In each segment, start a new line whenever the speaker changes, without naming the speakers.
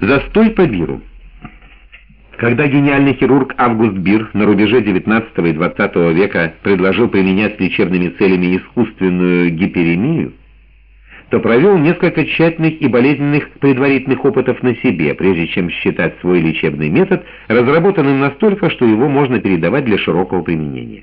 Застой по биру. Когда гениальный хирург Август Бир на рубеже XIX и XX века предложил применять с лечебными целями искусственную гиперемию, то провел несколько тщательных и болезненных предварительных опытов на себе, прежде чем считать свой лечебный метод разработанным настолько, что его можно передавать для широкого применения.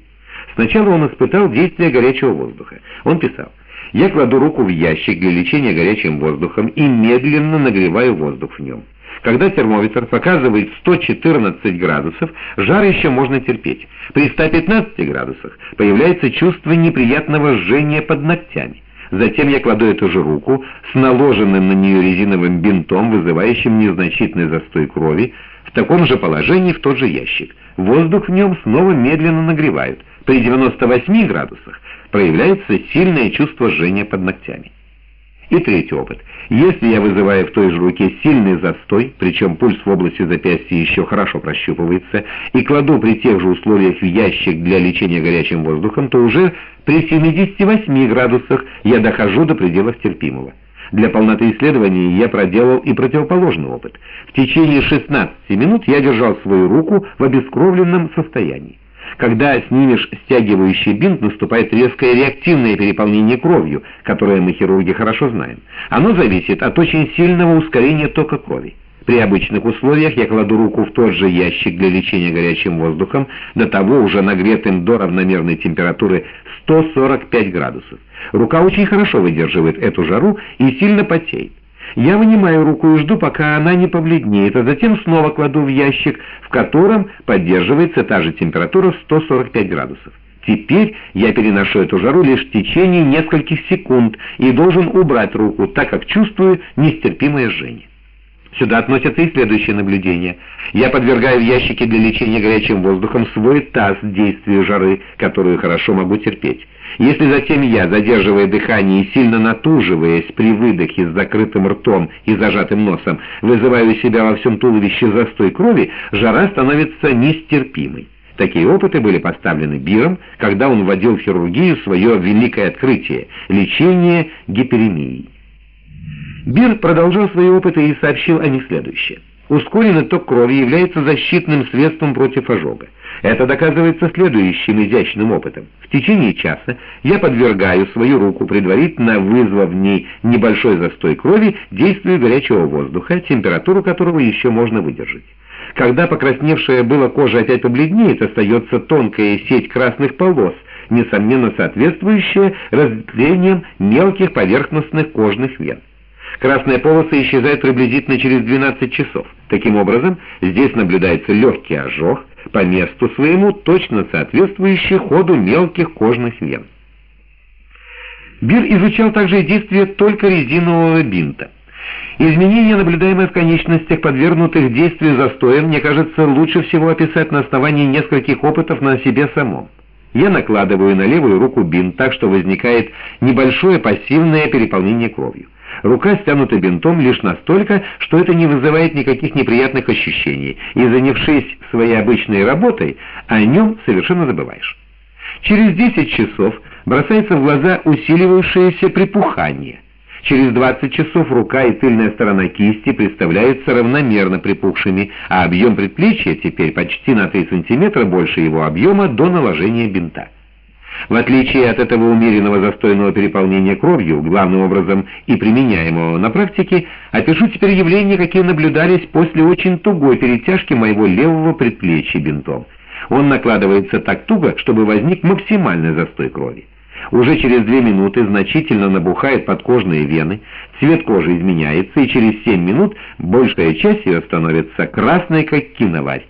Сначала он испытал действие горячего воздуха. Он писал, «Я кладу руку в ящик для лечения горячим воздухом и медленно нагреваю воздух в нем». Когда термометр показывает 114 градусов, жар еще можно терпеть. При 115 градусах появляется чувство неприятного жжения под ногтями. Затем я кладу эту же руку с наложенным на нее резиновым бинтом, вызывающим незначительный застой крови, в таком же положении в тот же ящик. Воздух в нем снова медленно нагревают. При 98 градусах проявляется сильное чувство жжения под ногтями. И третий опыт. Если я вызываю в той же руке сильный застой, причем пульс в области запястья еще хорошо прощупывается, и кладу при тех же условиях в ящик для лечения горячим воздухом, то уже при 78 градусах я дохожу до пределов терпимого. Для полноты исследования я проделал и противоположный опыт. В течение 16 минут я держал свою руку в обескровленном состоянии. Когда снимешь стягивающий бинт, наступает резкое реактивное переполнение кровью, которое мы, хирурги, хорошо знаем. Оно зависит от очень сильного ускорения тока крови. При обычных условиях я кладу руку в тот же ящик для лечения горячим воздухом, до того уже нагретым до равномерной температуры 145 градусов. Рука очень хорошо выдерживает эту жару и сильно потеет. Я вынимаю руку и жду, пока она не побледнеет, а затем снова кладу в ящик, в котором поддерживается та же температура 145 градусов. Теперь я переношу эту жару лишь в течение нескольких секунд и должен убрать руку, так как чувствую нестерпимое жжение. Сюда относятся и следующие наблюдения. Я подвергаю в ящике для лечения горячим воздухом свой таз действию жары, которую хорошо могу терпеть. Если затем я, задерживая дыхание и сильно натуживаясь при выдохе с закрытым ртом и зажатым носом, вызываю у себя во всем туловище застой крови, жара становится нестерпимой. Такие опыты были поставлены Биром, когда он вводил в хирургию свое великое открытие – лечение гиперемией. Бир продолжал свои опыты и сообщил о них следующее. Ускоренный ток крови является защитным средством против ожога. Это доказывается следующим изящным опытом. В течение часа я подвергаю свою руку, предварительно вызвав в ней небольшой застой крови, действию горячего воздуха, температуру которого еще можно выдержать. Когда покрасневшая была кожа опять побледнеет, остается тонкая сеть красных полос, несомненно соответствующая разветвлениям мелких поверхностных кожных вен. Красная полоса исчезает приблизительно через 12 часов. Таким образом, здесь наблюдается легкий ожог, по месту своему точно соответствующий ходу мелких кожных вен. Бир изучал также действие только резинового бинта. Изменения, наблюдаемые в конечностях, подвергнутых действию застоя, мне кажется, лучше всего описать на основании нескольких опытов на себе самом. Я накладываю на левую руку бинт так, что возникает небольшое пассивное переполнение кровью. Рука стянута бинтом лишь настолько, что это не вызывает никаких неприятных ощущений, и занявшись своей обычной работой, о нем совершенно забываешь. Через 10 часов бросается в глаза усиливающееся припухание. Через 20 часов рука и тыльная сторона кисти представляются равномерно припухшими, а объем предплечья теперь почти на 3 см больше его объема до наложения бинта. В отличие от этого умеренного застойного переполнения кровью, главным образом и применяемого на практике, опишу теперь явления, какие наблюдались после очень тугой перетяжки моего левого предплечья бинтом. Он накладывается так туго, чтобы возник максимальный застой крови. Уже через две минуты значительно набухают подкожные вены, цвет кожи изменяется, и через семь минут большая часть ее становится красной, как киноварь.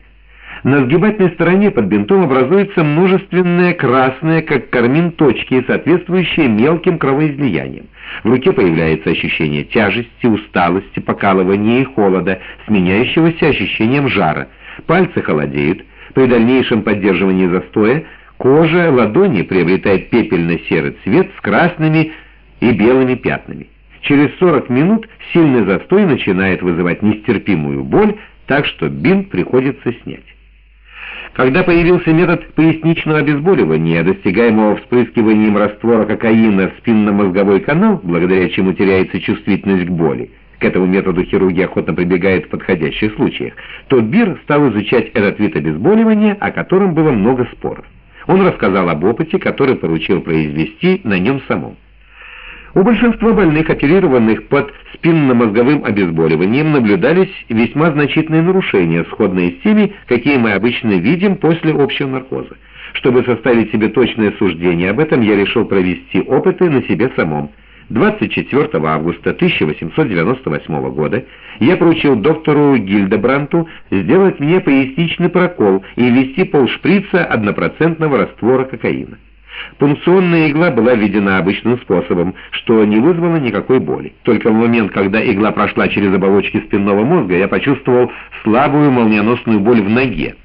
На сгибательной стороне под бинтом образуется множественные красные, как кармин, точки, соответствующие мелким кровоизлияниям. В руке появляется ощущение тяжести, усталости, покалывания и холода, сменяющегося ощущением жара. Пальцы холодеют. При дальнейшем поддерживании застоя кожа ладони приобретает пепельно-серый цвет с красными и белыми пятнами. Через 40 минут сильный застой начинает вызывать нестерпимую боль, так что бинт приходится снять. Когда появился метод поясничного обезболивания, достигаемого вспрыскиванием раствора кокаина в спинномозговой канал, благодаря чему теряется чувствительность к боли, к этому методу хирургия охотно прибегает в подходящих случаях, то Бир стал изучать этот вид обезболивания, о котором было много споров. Он рассказал об опыте, который поручил произвести на нем самом. У большинства больных, оперированных под спинномозговым обезболиванием, наблюдались весьма значительные нарушения, сходные с теми, какие мы обычно видим после общего наркоза. Чтобы составить себе точное суждение об этом, я решил провести опыты на себе самом. 24 августа 1898 года я поручил доктору Гильдебранту сделать мне поясничный прокол и ввести полшприца однопроцентного раствора кокаина. Пункционная игла была введена обычным способом, что не вызвало никакой боли. Только в момент, когда игла прошла через оболочки спинного мозга, я почувствовал слабую молниеносную боль в ноге.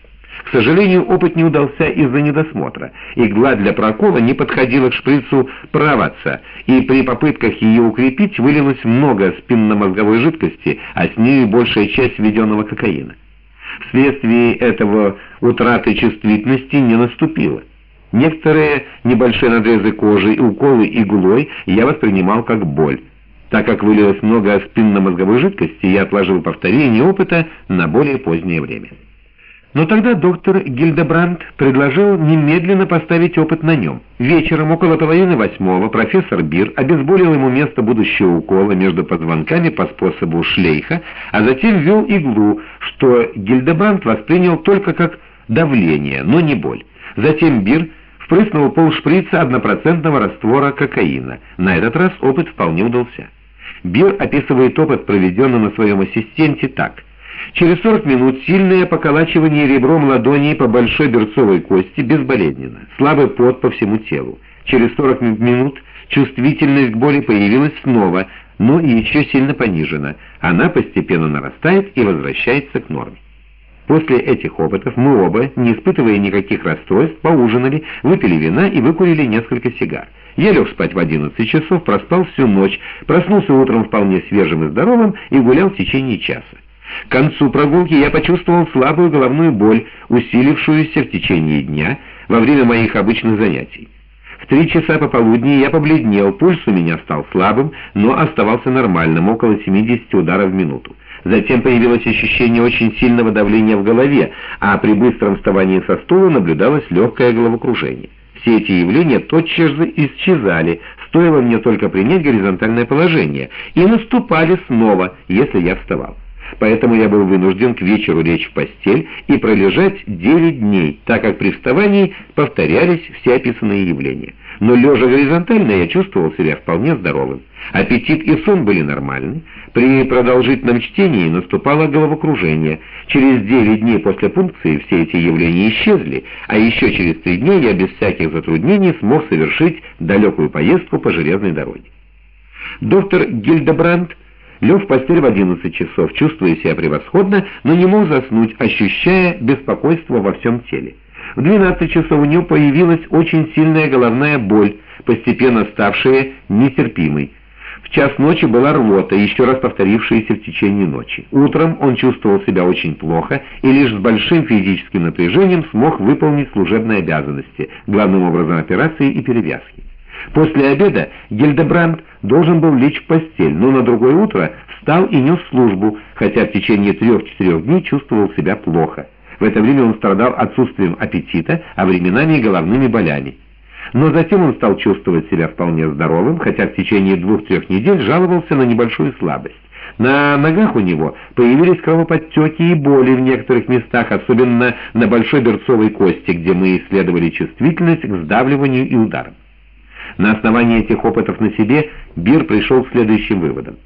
К сожалению, опыт не удался из-за недосмотра. Игла для прокола не подходила к шприцу праваться, и при попытках ее укрепить вылилось много спинномозговой жидкости, а с ней большая часть введенного кокаина. Вследствие этого утраты чувствительности не наступила. Некоторые небольшие надрезы кожи и уколы иглой я воспринимал как боль. Так как вылилось много спинномозговой жидкости, я отложил повторение опыта на более позднее время. Но тогда доктор Гильдебранд предложил немедленно поставить опыт на нем. Вечером, около половины восьмого, профессор Бир обезболил ему место будущего укола между позвонками по способу шлейха, а затем ввел иглу, что Гильдебранд воспринял только как давление, но не боль. Затем Бир впрыснул полшприца однопроцентного раствора кокаина. На этот раз опыт вполне удался. Бир описывает опыт, проведенный на своем ассистенте, так – Через 40 минут сильное поколачивание ребром ладони по большой берцовой кости безболезненно, слабый пот по всему телу. Через 40 минут чувствительность к боли появилась снова, но еще сильно понижена. Она постепенно нарастает и возвращается к норме. После этих опытов мы оба, не испытывая никаких расстройств, поужинали, выпили вина и выкурили несколько сигар. Я лег спать в 11 часов, проспал всю ночь, проснулся утром вполне свежим и здоровым и гулял в течение часа. К концу прогулки я почувствовал слабую головную боль, усилившуюся в течение дня во время моих обычных занятий. В три часа пополудни я побледнел, пульс у меня стал слабым, но оставался нормальным, около 70 ударов в минуту. Затем появилось ощущение очень сильного давления в голове, а при быстром вставании со стула наблюдалось легкое головокружение. Все эти явления тотчас же исчезали, стоило мне только принять горизонтальное положение, и наступали снова, если я вставал поэтому я был вынужден к вечеру лечь в постель и пролежать 9 дней, так как при вставании повторялись все описанные явления. Но лежа горизонтально я чувствовал себя вполне здоровым. Аппетит и сон были нормальны. При продолжительном чтении наступало головокружение. Через 9 дней после пункции все эти явления исчезли, а еще через 3 дня я без всяких затруднений смог совершить далекую поездку по железной дороге. Доктор Гильдебранд лег в постель в 11 часов, чувствуя себя превосходно, но не мог заснуть, ощущая беспокойство во всем теле. В 12 часов у него появилась очень сильная головная боль, постепенно ставшая нетерпимой. В час ночи была рвота, еще раз повторившаяся в течение ночи. Утром он чувствовал себя очень плохо и лишь с большим физическим напряжением смог выполнить служебные обязанности, главным образом операции и перевязки. После обеда Гильдебранд должен был лечь в постель, но на другое утро встал и нес службу, хотя в течение трех-четырех дней чувствовал себя плохо. В это время он страдал отсутствием аппетита, а временами и головными болями. Но затем он стал чувствовать себя вполне здоровым, хотя в течение двух-трех недель жаловался на небольшую слабость. На ногах у него появились кровоподтеки и боли в некоторых местах, особенно на большой берцовой кости, где мы исследовали чувствительность к сдавливанию и ударам. На основании этих опытов на себе Бир пришел к следующим выводам.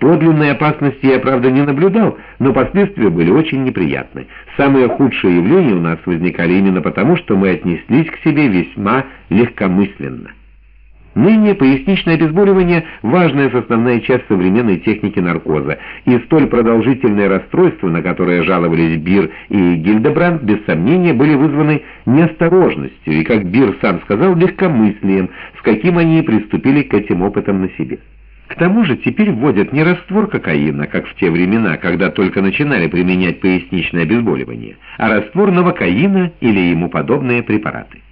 Подлинной опасности я, правда, не наблюдал, но последствия были очень неприятны. Самые худшие явления у нас возникали именно потому, что мы отнеслись к себе весьма легкомысленно. Ныне поясничное обезболивание – важная составная часть современной техники наркоза, и столь продолжительные расстройства, на которые жаловались Бир и Гильдебранд, без сомнения были вызваны неосторожностью и, как Бир сам сказал, легкомыслием, с каким они приступили к этим опытам на себе. К тому же теперь вводят не раствор кокаина, как в те времена, когда только начинали применять поясничное обезболивание, а раствор новокаина или ему подобные препараты.